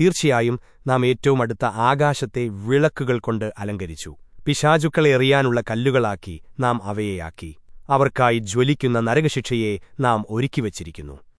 തീർച്ചയായും നാം ഏറ്റവും അടുത്ത ആകാശത്തെ വിളക്കുകൾ കൊണ്ട് അലങ്കരിച്ചു. പിശാചുക്കളെ എറിയാനുള്ള കല്ലുകളാക്കി നാം അവയെയാക്കി. അവർക്കായി ജ്വലിക്കുന്ന നരകശിക്ഷയെ നാം ഒരുക്കിവച്ചിരിക്കുന്നു